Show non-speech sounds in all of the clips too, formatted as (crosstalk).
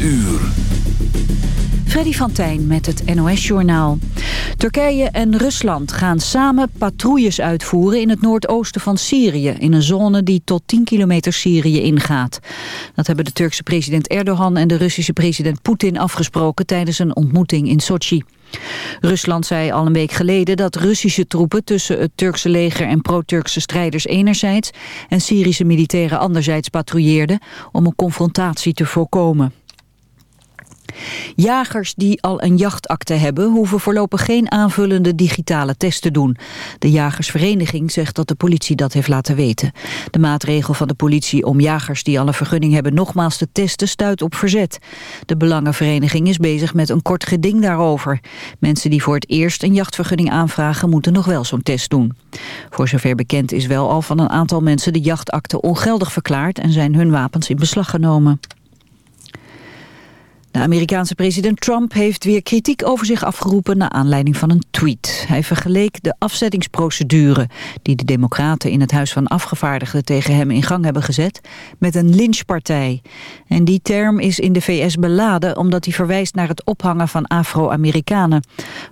uur. Freddy van Tijn met het NOS-journaal. Turkije en Rusland gaan samen patrouilles uitvoeren in het noordoosten van Syrië... in een zone die tot 10 kilometer Syrië ingaat. Dat hebben de Turkse president Erdogan en de Russische president Poetin afgesproken... tijdens een ontmoeting in Sochi. Rusland zei al een week geleden dat Russische troepen tussen het Turkse leger en pro-Turkse strijders enerzijds en Syrische militairen anderzijds patrouilleerden om een confrontatie te voorkomen. Jagers die al een jachtakte hebben... hoeven voorlopig geen aanvullende digitale test te doen. De Jagersvereniging zegt dat de politie dat heeft laten weten. De maatregel van de politie om jagers die al een vergunning hebben... nogmaals te testen stuit op verzet. De Belangenvereniging is bezig met een kort geding daarover. Mensen die voor het eerst een jachtvergunning aanvragen... moeten nog wel zo'n test doen. Voor zover bekend is wel al van een aantal mensen... de jachtakte ongeldig verklaard... en zijn hun wapens in beslag genomen. De Amerikaanse president Trump heeft weer kritiek over zich afgeroepen naar aanleiding van een tweet. Hij vergeleek de afzettingsprocedure die de democraten in het Huis van Afgevaardigden tegen hem in gang hebben gezet met een lynchpartij. En die term is in de VS beladen omdat hij verwijst naar het ophangen van Afro-Amerikanen.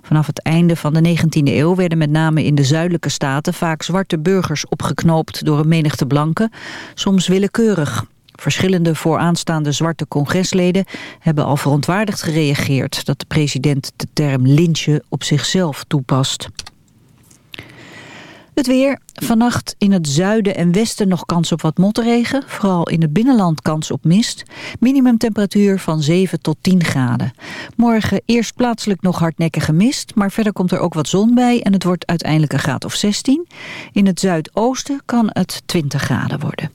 Vanaf het einde van de 19e eeuw werden met name in de zuidelijke staten vaak zwarte burgers opgeknoopt door een menigte blanken, soms willekeurig. Verschillende vooraanstaande zwarte congresleden hebben al verontwaardigd gereageerd dat de president de term lynchen op zichzelf toepast. Het weer. Vannacht in het zuiden en westen nog kans op wat motregen. Vooral in het binnenland kans op mist. Minimumtemperatuur van 7 tot 10 graden. Morgen eerst plaatselijk nog hardnekkige mist. Maar verder komt er ook wat zon bij. En het wordt uiteindelijk een graad of 16. In het zuidoosten kan het 20 graden worden.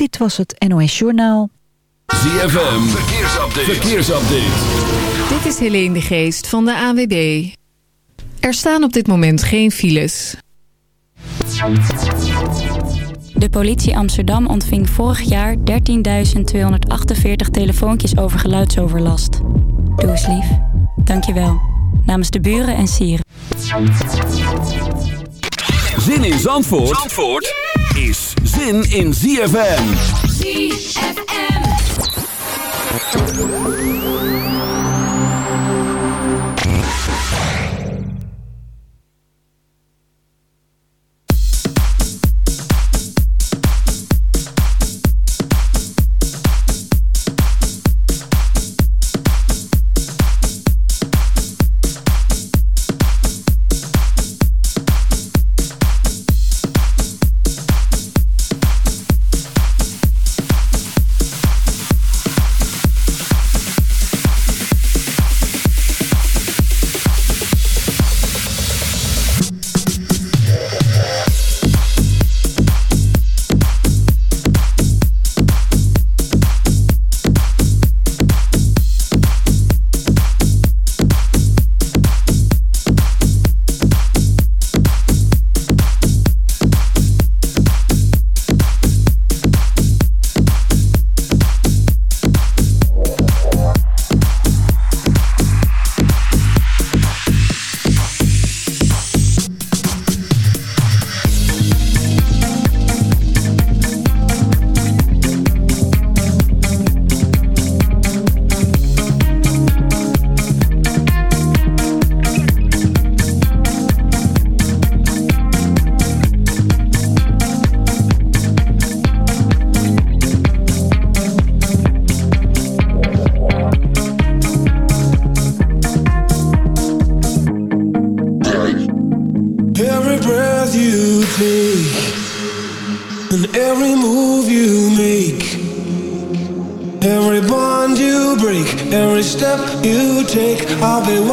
Dit was het NOS Journaal. ZFM, verkeersupdate. verkeersupdate. Dit is Helene de Geest van de AWB. Er staan op dit moment geen files. De politie Amsterdam ontving vorig jaar 13.248 telefoontjes over geluidsoverlast. Doe eens lief. Dankjewel. Namens de buren en sieren. Zin in Zandvoort? Zandvoort? is zin in ZFM. ZFM.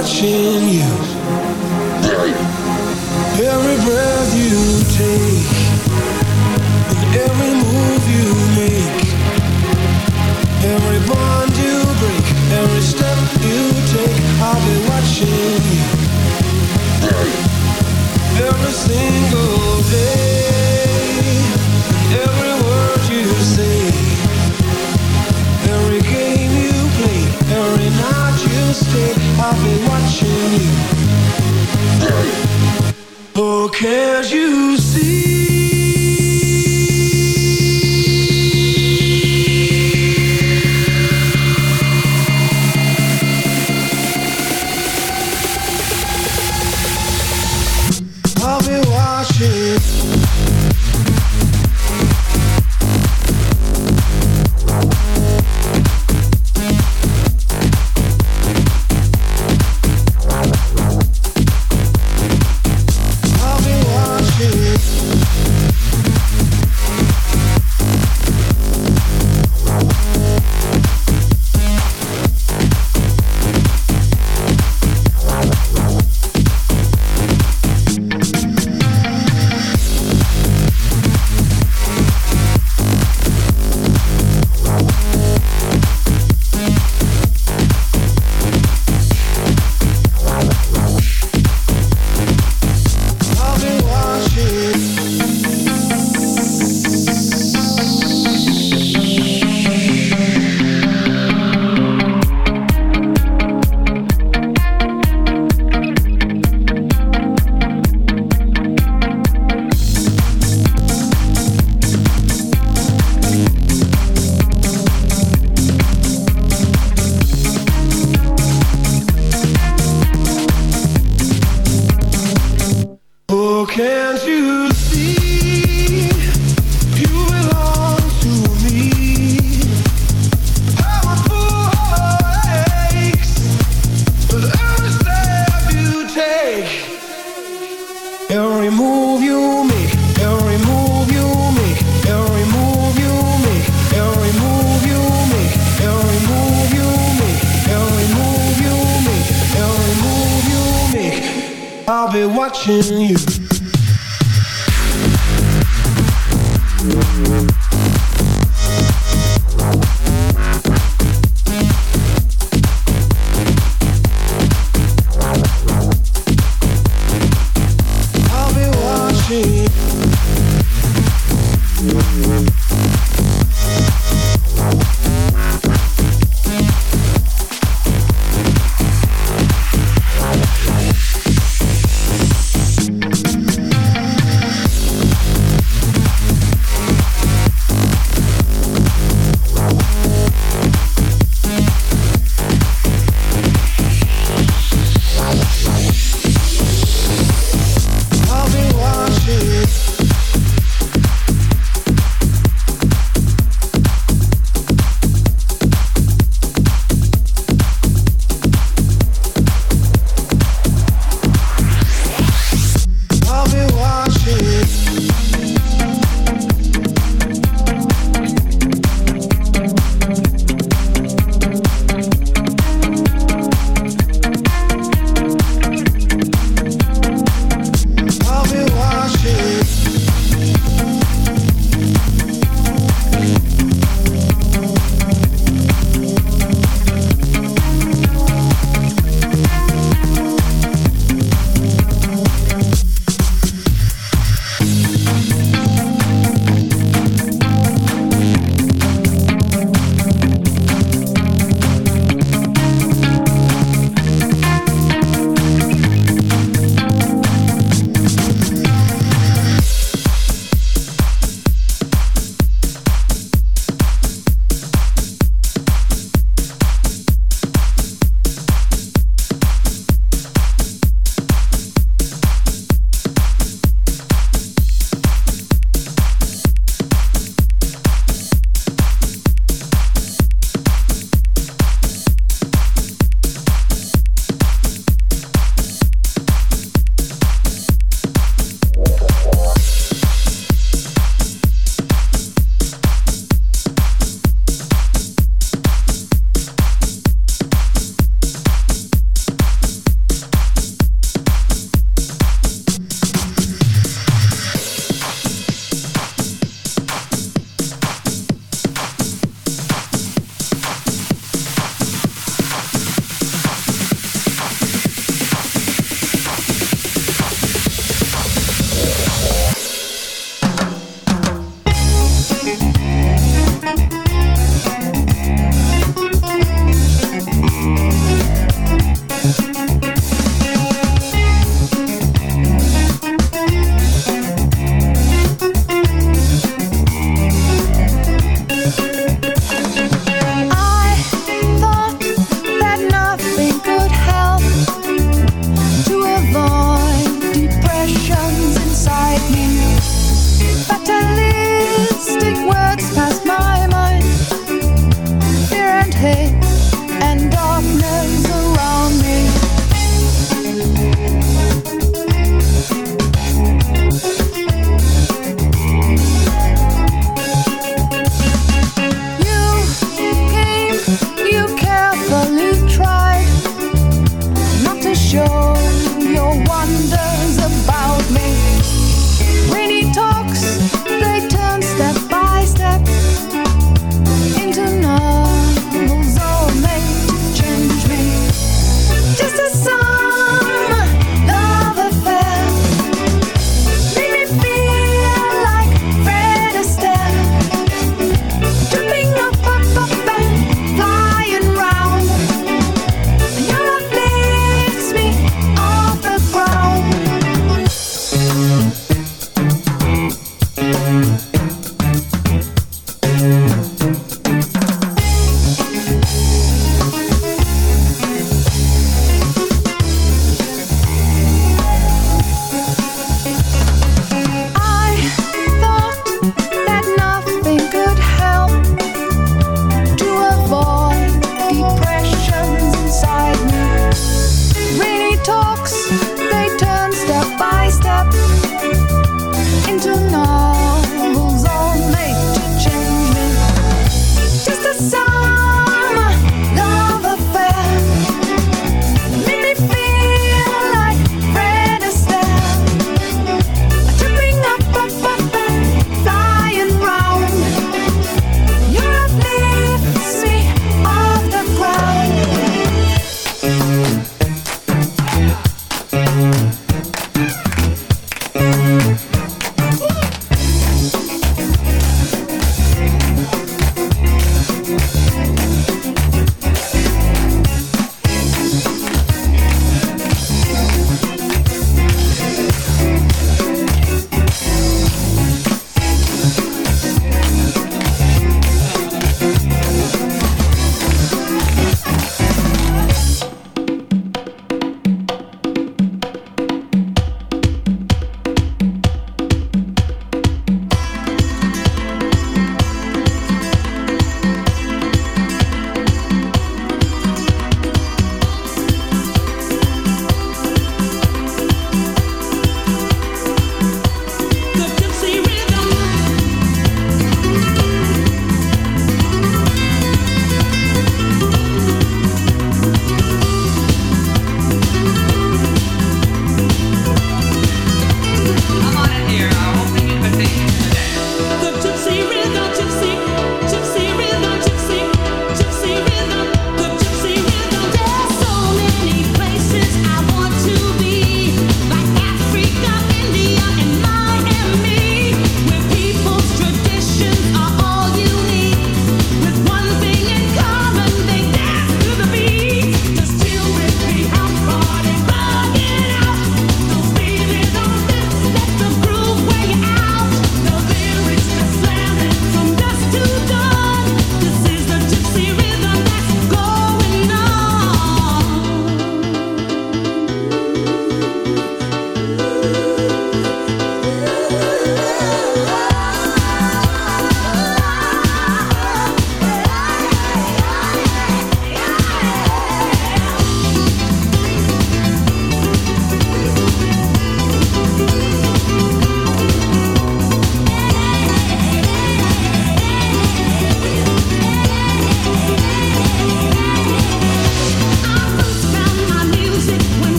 watching you.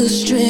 the strength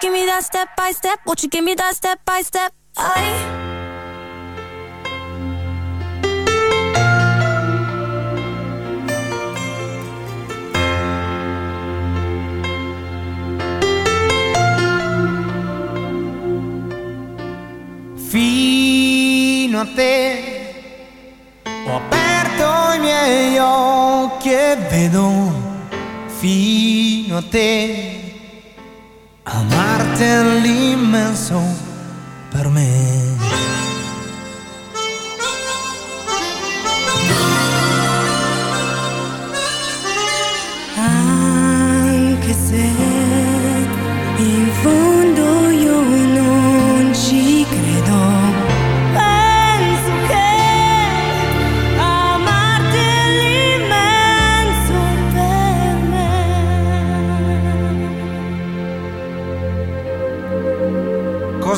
That step by step? Won't you give me that step by step? I Fino a te ho aperto i miei occhi e vedo fino a te amarti è l'immenso per me.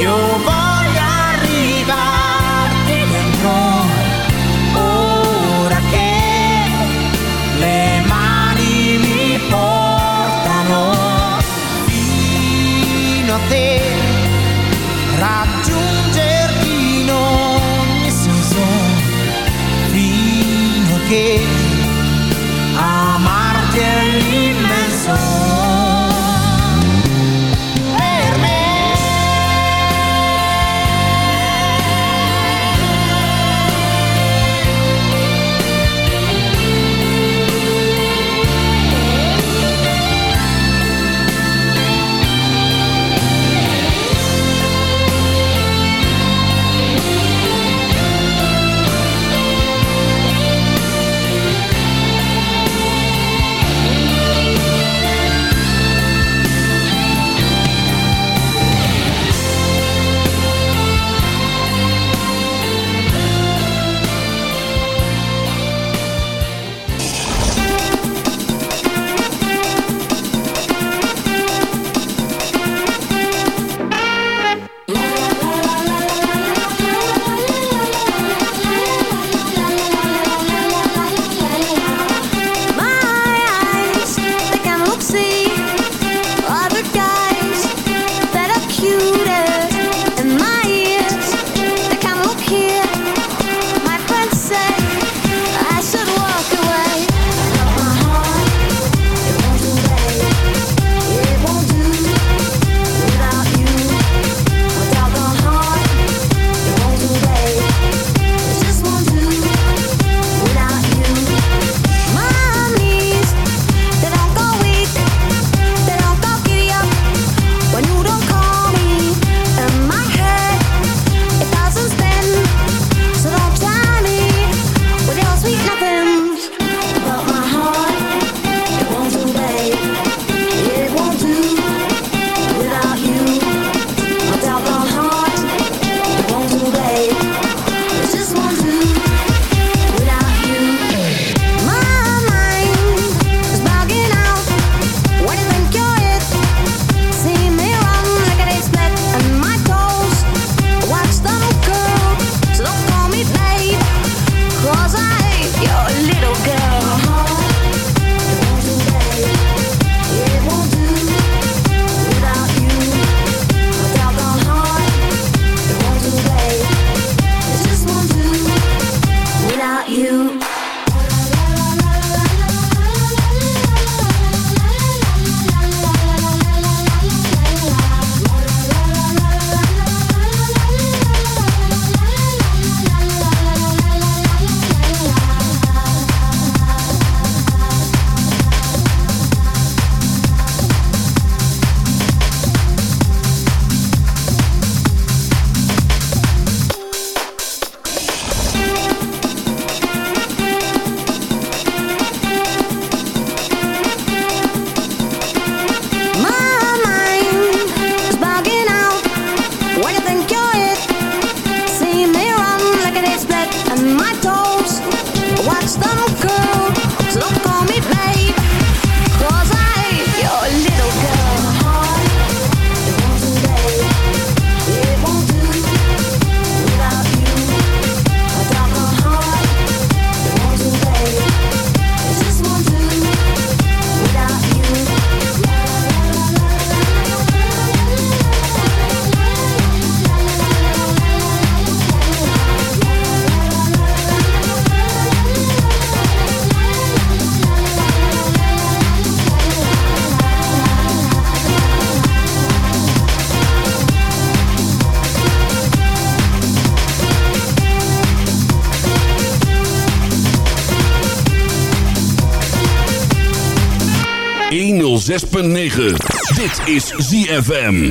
Io voglio arrivarti dentro. Ora che le mani mi portano fino a te. Raggiungerti in ogni senso. Fino a che amarti è l'immenso 106.9. Dit is ZFM.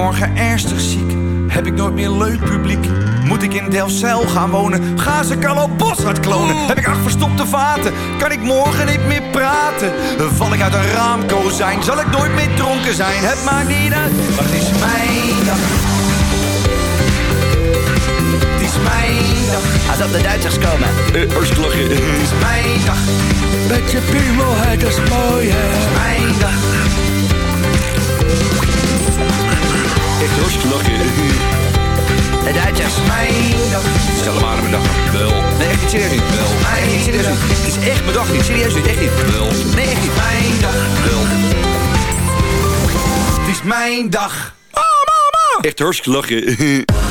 Morgen ernstig ziek? Heb ik nooit meer leuk publiek? Moet ik in Delfzijl gaan wonen? Gaan ze Carlo Boshart klonen? Heb ik acht verstopte vaten? Kan ik morgen niet meer praten? Val ik uit een raamkozijn? Zal ik nooit meer dronken zijn? Het maakt niet uit, maar het is mijn dag. Het is mijn dag. Als op de Duitsers komen. Uh, lachen. Het is mijn dag. Met je piemel, het is mooi, hè. Het is mijn dag. Niet serieus niet. Wel. Nee, echt niet serieus niet. Het is echt mijn dag niet. Serieus niet. Echt niet. Wel. Nee, echt niet. Mijn dag. Wel. Het is mijn dag. Oh, mama. Echt hartstikke lachen. (laughs)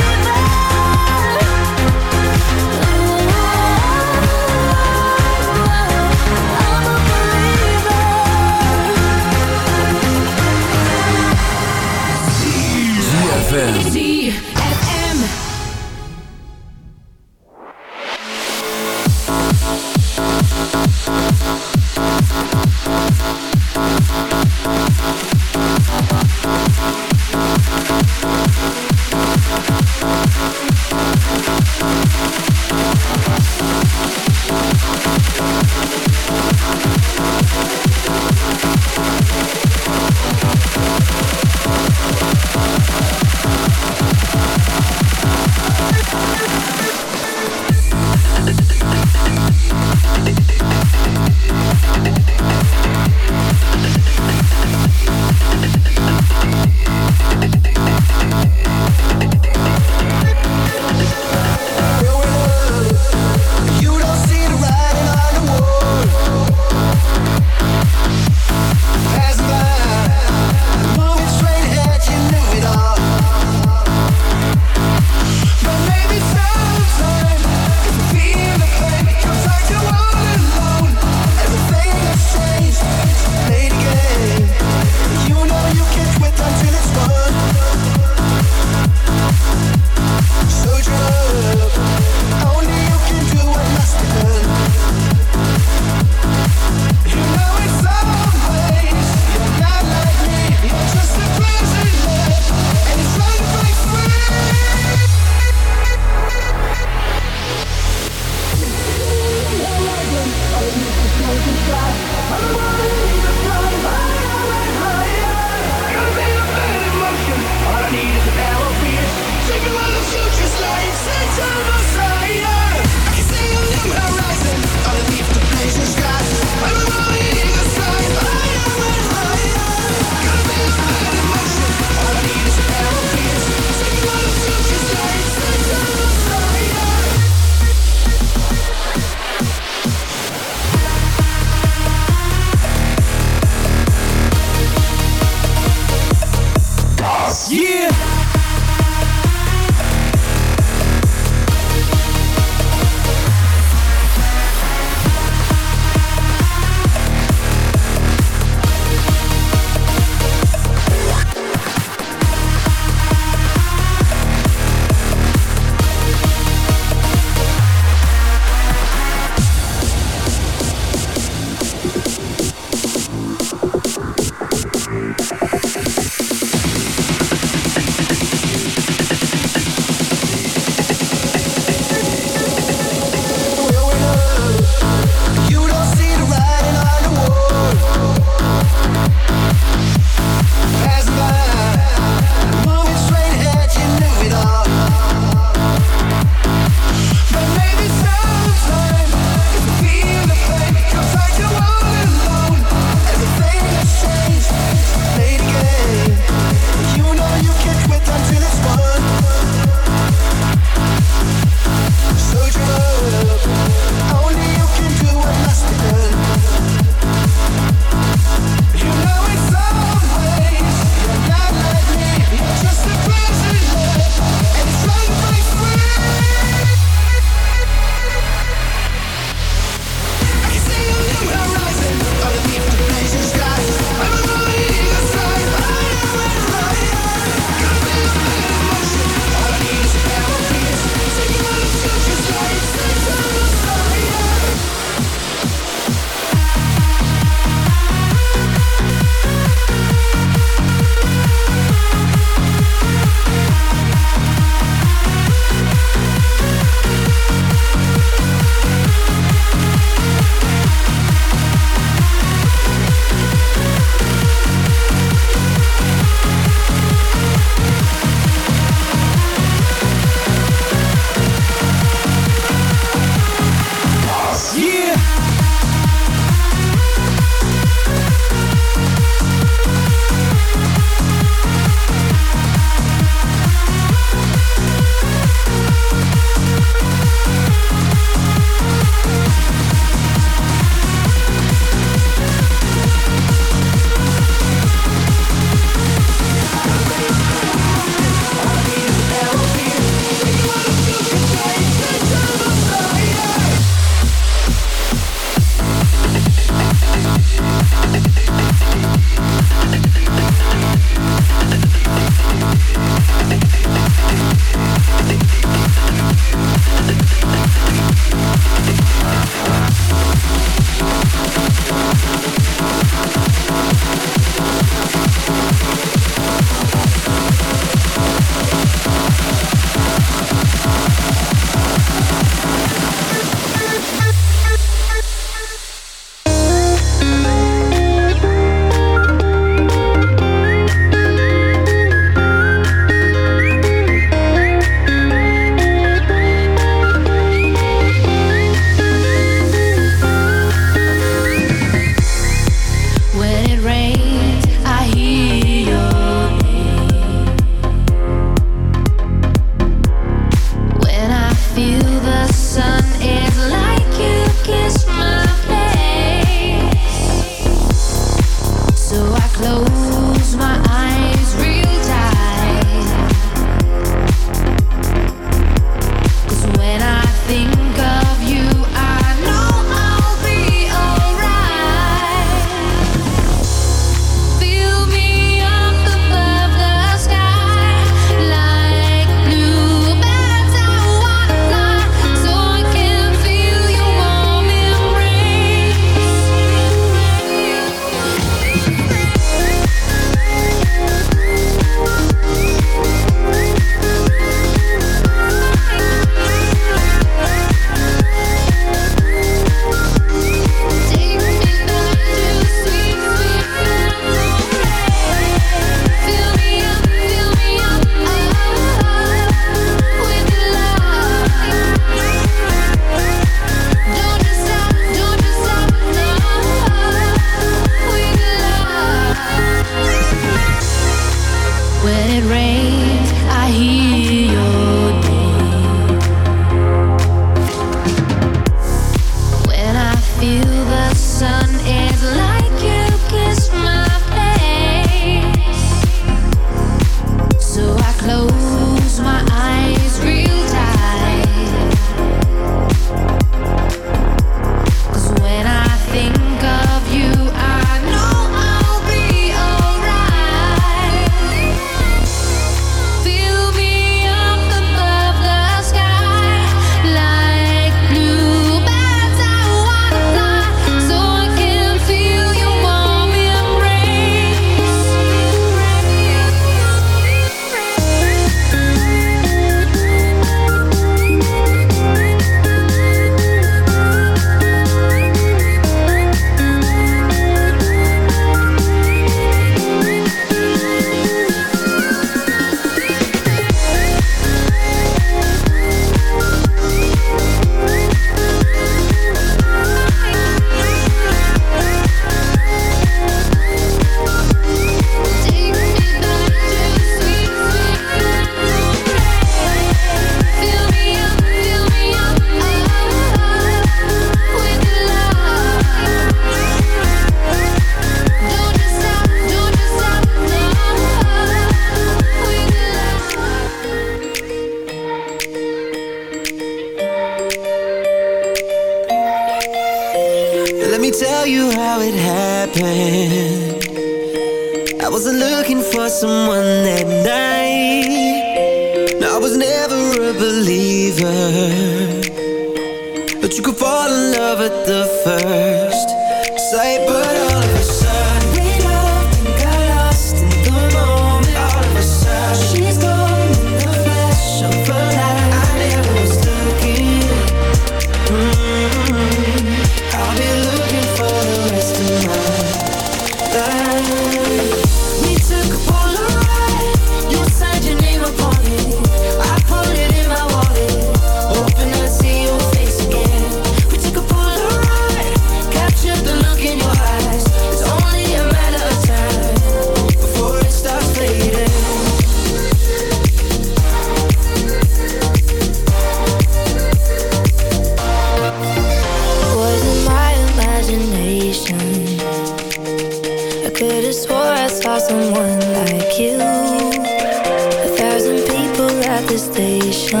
someone like you. A thousand people at the station.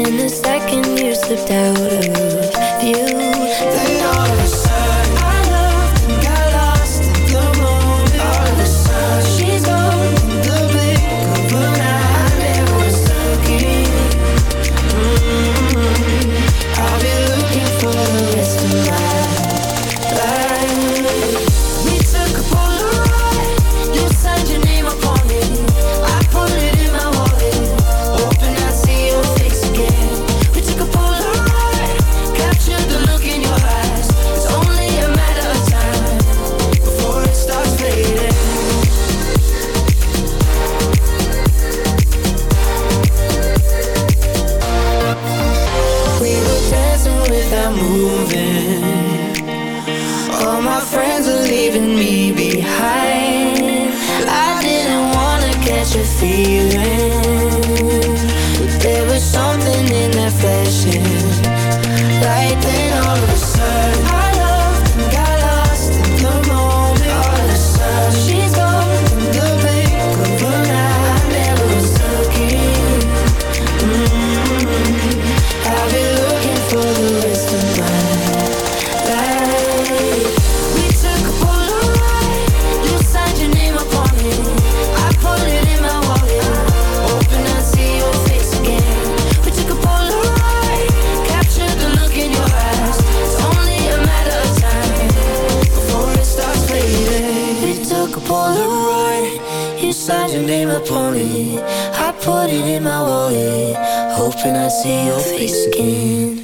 In the second you slipped out in my wallet, hoping I see your face again.